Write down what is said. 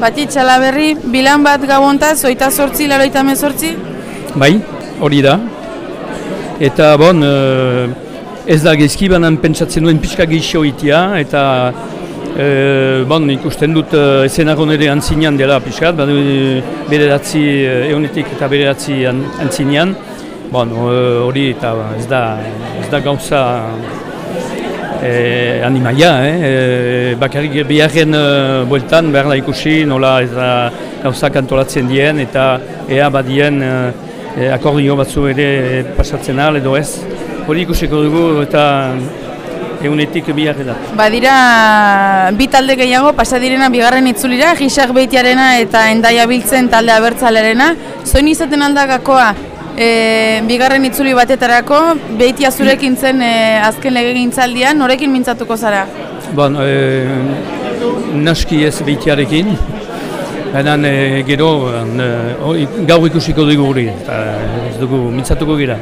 Bati txalaberri, bilan bat gabontaz, oita sortzi, laroita mezortzi? Bai, hori da. Eta bon, eh, ez da gezkibanan pentsatzen duen pixka gehixo itia, eta eh, bon, ikusten dut uh, ezenago nire antzinean dela pixkat, badu bederatzi, egunetik eta bederatzi an, antzinean. Bon, hori eta ez da, ez da gauza eh, animaia, eh? eh bakarrik biharren uh, bueltan behar da ikusi nola ez da gauzak antolatzen dien eta ea badien uh, akordio batzu ere pasatzen ahal edo ez. Hori ikusiko dugu eta egunetik biharre da. Badira bi talde gehiago pasadirena bigarren itzulira, gisak beitiarena eta endaia biltzen talde abertzalerena. Zoin izaten aldagakoa e, bigarren itzuli batetarako, behiti azurekin zen e, azken lege gintzaldian, norekin mintzatuko zara? Bon, e, naski ez behitiarekin, baina e, gero e, gaur ikusiko dugu hori, ez dugu mintzatuko gira.